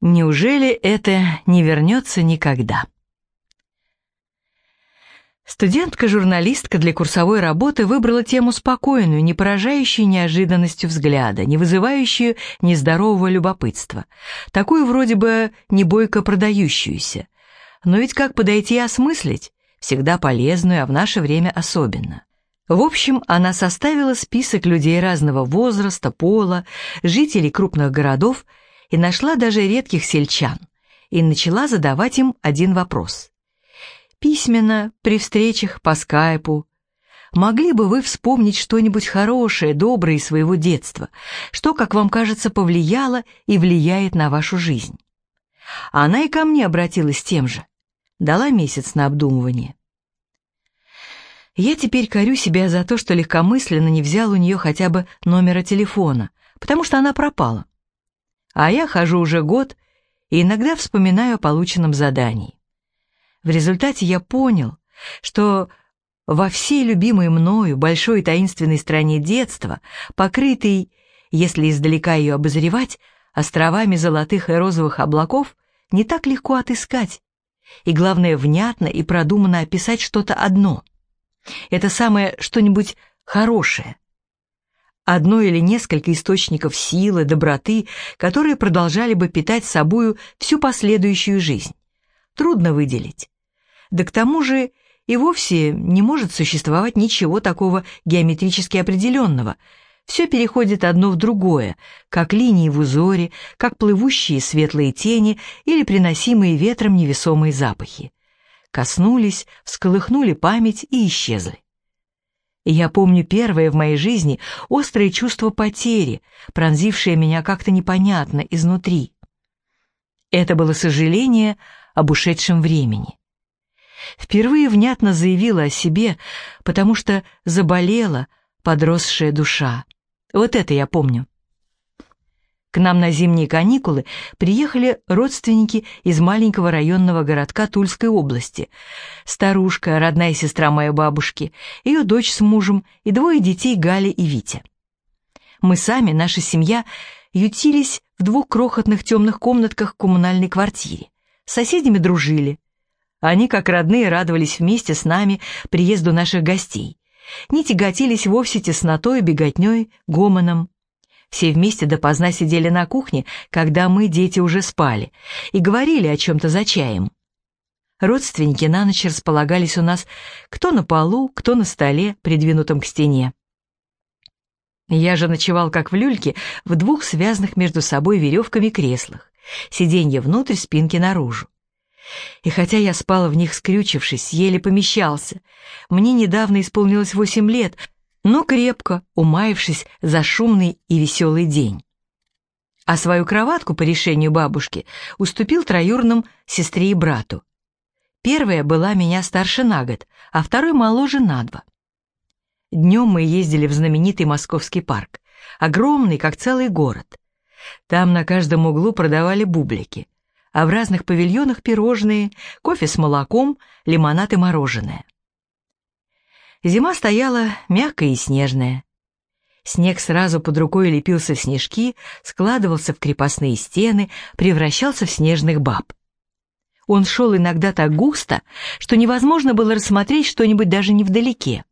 Неужели это не вернется никогда? Студентка-журналистка для курсовой работы выбрала тему спокойную, не поражающую неожиданностью взгляда, не вызывающую нездорового любопытства, такую вроде бы не бойко продающуюся. Но ведь как подойти и осмыслить? Всегда полезную, а в наше время особенно. В общем, она составила список людей разного возраста, пола, жителей крупных городов и нашла даже редких сельчан, и начала задавать им один вопрос – письменно, при встречах по скайпу. Могли бы вы вспомнить что-нибудь хорошее, доброе из своего детства, что, как вам кажется, повлияло и влияет на вашу жизнь? Она и ко мне обратилась тем же. Дала месяц на обдумывание. Я теперь корю себя за то, что легкомысленно не взял у нее хотя бы номера телефона, потому что она пропала. А я хожу уже год и иногда вспоминаю о полученном задании. В результате я понял, что во всей любимой мною большой таинственной стране детства, покрытой, если издалека ее обозревать, островами золотых и розовых облаков, не так легко отыскать. И главное, внятно и продуманно описать что-то одно. Это самое что-нибудь хорошее. Одно или несколько источников силы, доброты, которые продолжали бы питать собою всю последующую жизнь. Трудно выделить. Да к тому же и вовсе не может существовать ничего такого геометрически определенного. Все переходит одно в другое, как линии в узоре, как плывущие светлые тени или приносимые ветром невесомые запахи. Коснулись, всколыхнули память и исчезли. Я помню первое в моей жизни острое чувство потери, пронзившее меня как-то непонятно изнутри. Это было сожаление об ушедшем времени впервые внятно заявила о себе, потому что заболела подросшая душа. Вот это я помню. К нам на зимние каникулы приехали родственники из маленького районного городка Тульской области. Старушка, родная сестра моей бабушки, ее дочь с мужем и двое детей Галя и Витя. Мы сами, наша семья, ютились в двух крохотных темных комнатках в коммунальной квартире. С соседями дружили. Они, как родные, радовались вместе с нами приезду наших гостей. Не тяготились вовсе теснотой, беготней, гомоном. Все вместе допоздна сидели на кухне, когда мы, дети, уже спали, и говорили о чем-то за чаем. Родственники на ночь располагались у нас кто на полу, кто на столе, придвинутом к стене. Я же ночевал, как в люльке, в двух связанных между собой веревками креслах, сиденье внутрь, спинки наружу. И хотя я спала в них скрючившись, еле помещался, мне недавно исполнилось восемь лет, но крепко, умаившись за шумный и веселый день. А свою кроватку по решению бабушки уступил троюрным сестре и брату. Первая была меня старше на год, а второй моложе на два. Днем мы ездили в знаменитый московский парк, огромный, как целый город. Там на каждом углу продавали бублики а в разных павильонах пирожные, кофе с молоком, лимонад и мороженое. Зима стояла мягкая и снежная. Снег сразу под рукой лепился в снежки, складывался в крепостные стены, превращался в снежных баб. Он шел иногда так густо, что невозможно было рассмотреть что-нибудь даже невдалеке.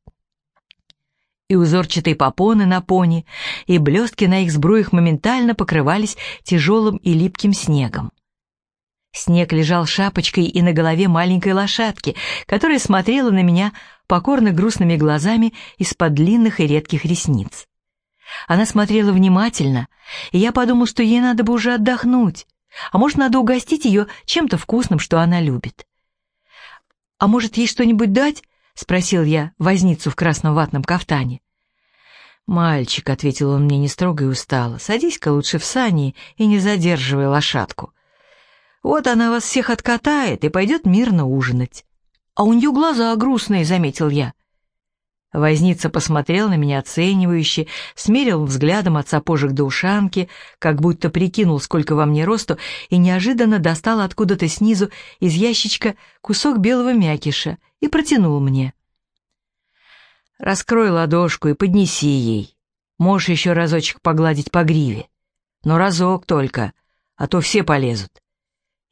И узорчатые попоны на пони, и блестки на их сбруях моментально покрывались тяжелым и липким снегом. Снег лежал шапочкой и на голове маленькой лошадки, которая смотрела на меня покорно грустными глазами из-под длинных и редких ресниц. Она смотрела внимательно, и я подумал, что ей надо бы уже отдохнуть, а может, надо угостить ее чем-то вкусным, что она любит. «А может, ей что-нибудь дать?» — спросил я возницу в красном ватном кафтане. «Мальчик», — ответил он мне не строго и устало, — «садись-ка лучше в сани и не задерживай лошадку. Вот она вас всех откатает и пойдет мирно ужинать. А у нее глаза грустные, заметил я. Возница посмотрел на меня оценивающе, смерил взглядом от сапожек до ушанки, как будто прикинул, сколько во мне росту, и неожиданно достал откуда-то снизу из ящичка кусок белого мякиша и протянул мне. «Раскрой ладошку и поднеси ей. Можешь еще разочек погладить по гриве. Но разок только, а то все полезут.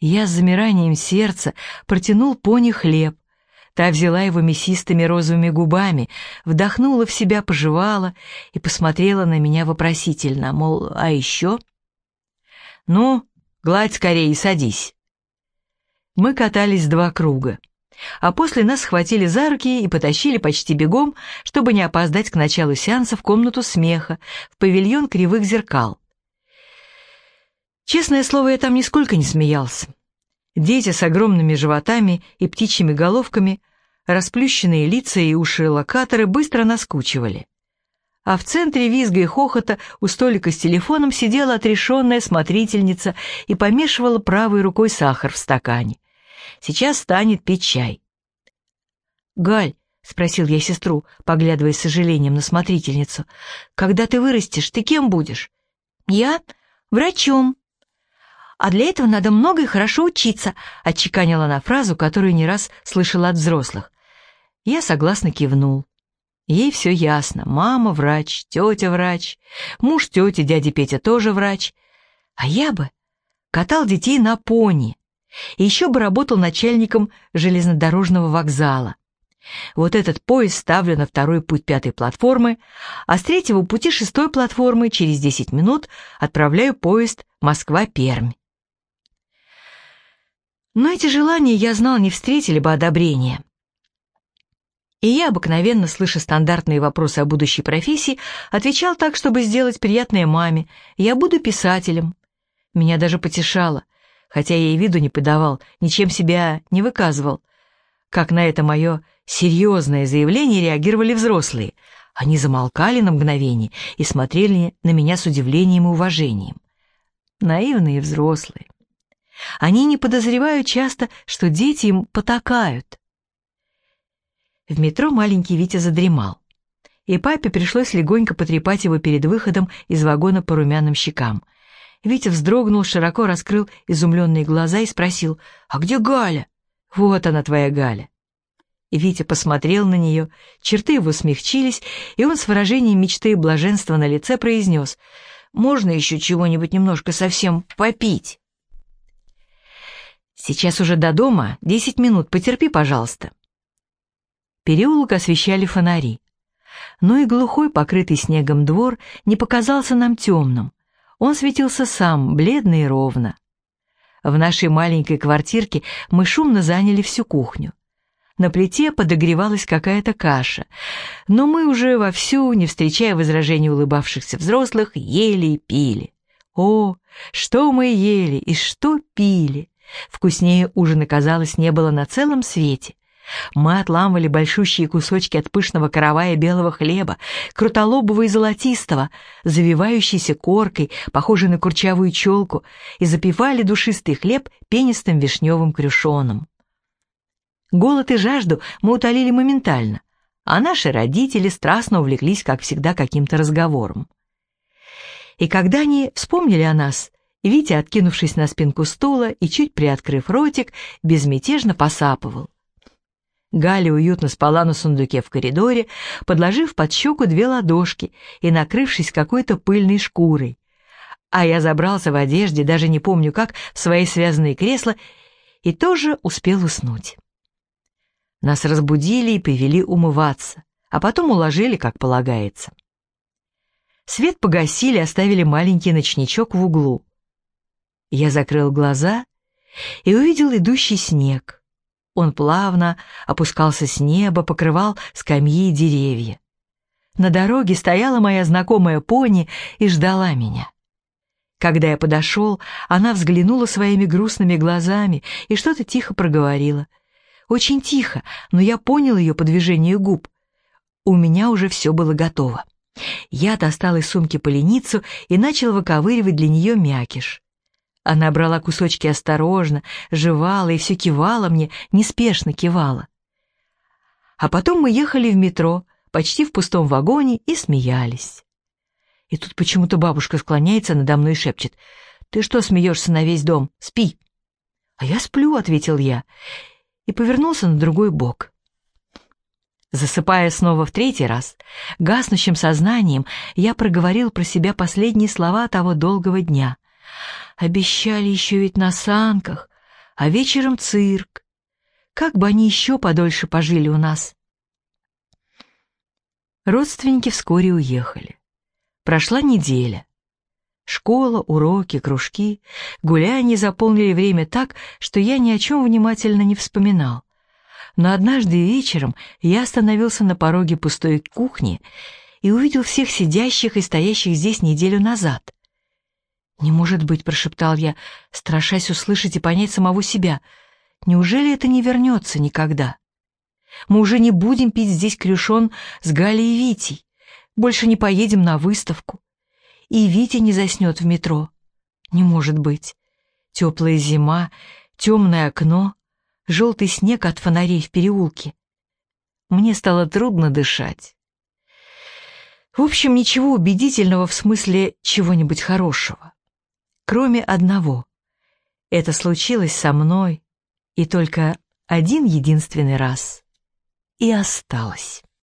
Я с замиранием сердца протянул пони хлеб. Та взяла его мясистыми розовыми губами, вдохнула в себя, пожевала и посмотрела на меня вопросительно, мол, а еще? «Ну, гладь скорее и садись». Мы катались два круга, а после нас схватили за руки и потащили почти бегом, чтобы не опоздать к началу сеанса в комнату смеха, в павильон кривых зеркал. Честное слово, я там нисколько не смеялся. Дети с огромными животами и птичьими головками, расплющенные лица и уши локаторы быстро наскучивали. А в центре визга и хохота у столика с телефоном сидела отрешенная смотрительница и помешивала правой рукой сахар в стакане. Сейчас станет пить чай. «Галь», — спросил я сестру, поглядывая с сожалением на смотрительницу, — «когда ты вырастешь, ты кем будешь?» «Я? Врачом», а для этого надо много и хорошо учиться», — отчеканила она фразу, которую не раз слышала от взрослых. Я согласно кивнул. Ей все ясно. Мама врач, тетя врач, муж тети, дядя Петя тоже врач. А я бы катал детей на пони. И еще бы работал начальником железнодорожного вокзала. Вот этот поезд ставлю на второй путь пятой платформы, а с третьего пути шестой платформы через 10 минут отправляю поезд Москва-Пермь. Но эти желания, я знал, не встретили бы одобрения. И я, обыкновенно, слыша стандартные вопросы о будущей профессии, отвечал так, чтобы сделать приятное маме. Я буду писателем. Меня даже потешало, хотя я и виду не подавал, ничем себя не выказывал. Как на это мое серьезное заявление реагировали взрослые. Они замолкали на мгновение и смотрели на меня с удивлением и уважением. Наивные взрослые. Они не подозревают часто, что дети им потакают. В метро маленький Витя задремал, и папе пришлось легонько потрепать его перед выходом из вагона по румяным щекам. Витя вздрогнул, широко раскрыл изумленные глаза и спросил, «А где Галя?» «Вот она, твоя Галя». Витя посмотрел на нее, черты его смягчились, и он с выражением мечты и блаженства на лице произнес, «Можно еще чего-нибудь немножко совсем попить?» Сейчас уже до дома, десять минут, потерпи, пожалуйста. Переулок освещали фонари. Но и глухой, покрытый снегом двор не показался нам темным. Он светился сам, бледно и ровно. В нашей маленькой квартирке мы шумно заняли всю кухню. На плите подогревалась какая-то каша, но мы уже вовсю, не встречая возражений улыбавшихся взрослых, ели и пили. О, что мы ели и что пили! Вкуснее ужина, казалось, не было на целом свете. Мы отламывали большущие кусочки от пышного каравая белого хлеба, крутолобого и золотистого, завивающейся коркой, похожей на курчавую челку, и запивали душистый хлеб пенистым вишневым крюшоном. Голод и жажду мы утолили моментально, а наши родители страстно увлеклись, как всегда, каким-то разговором. И когда они вспомнили о нас, Витя, откинувшись на спинку стула и чуть приоткрыв ротик, безмятежно посапывал. Галя уютно спала на сундуке в коридоре, подложив под щеку две ладошки и накрывшись какой-то пыльной шкурой. А я забрался в одежде, даже не помню как, в свои связанные кресла и тоже успел уснуть. Нас разбудили и привели умываться, а потом уложили, как полагается. Свет погасили, оставили маленький ночничок в углу. Я закрыл глаза и увидел идущий снег. Он плавно опускался с неба, покрывал скамьи и деревья. На дороге стояла моя знакомая пони и ждала меня. Когда я подошел, она взглянула своими грустными глазами и что-то тихо проговорила. Очень тихо, но я понял ее по движению губ. У меня уже все было готово. Я достал из сумки поленицу и начал выковыривать для нее мякиш. Она брала кусочки осторожно, жевала и все кивала мне, неспешно кивала. А потом мы ехали в метро, почти в пустом вагоне, и смеялись. И тут почему-то бабушка склоняется надо мной и шепчет, «Ты что смеешься на весь дом? Спи!» «А я сплю», — ответил я, и повернулся на другой бок. Засыпая снова в третий раз, гаснущим сознанием, я проговорил про себя последние слова того долгого дня — Обещали еще ведь на санках, а вечером цирк. Как бы они еще подольше пожили у нас. Родственники вскоре уехали. Прошла неделя. Школа, уроки, кружки, гуляния заполнили время так, что я ни о чем внимательно не вспоминал. Но однажды вечером я остановился на пороге пустой кухни и увидел всех сидящих и стоящих здесь неделю назад. «Не может быть», — прошептал я, страшась услышать и понять самого себя. «Неужели это не вернется никогда? Мы уже не будем пить здесь крюшон с Галей и Витей, больше не поедем на выставку, и Витя не заснет в метро. Не может быть. Теплая зима, темное окно, желтый снег от фонарей в переулке. Мне стало трудно дышать. В общем, ничего убедительного в смысле чего-нибудь хорошего кроме одного. Это случилось со мной и только один единственный раз. И осталось.